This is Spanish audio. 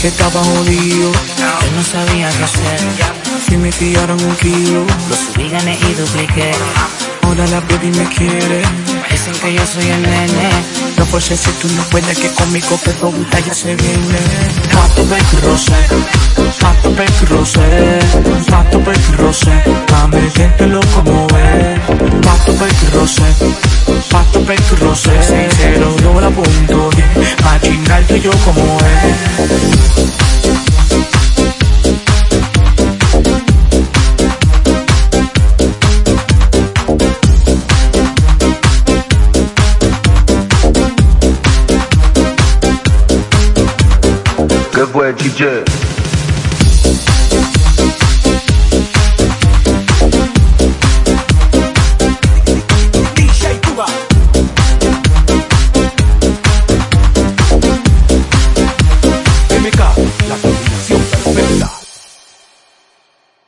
Que estaba jodido, Yo no sabía qué hacer. si me pillaron un kilo, Lo subí, gané y dupliqué. ahora la baby me quiere. Dicen que yo soy el nene. No fuese si tú no puedes que conmigo que gusta ya se viene. Pato rosé, pato baby rosé, pato baby rosé, dame siéntelo como es. Pato rosé, pato baby rosé, sincero yo la apunto bien, pa' chingarte yo como es. you just.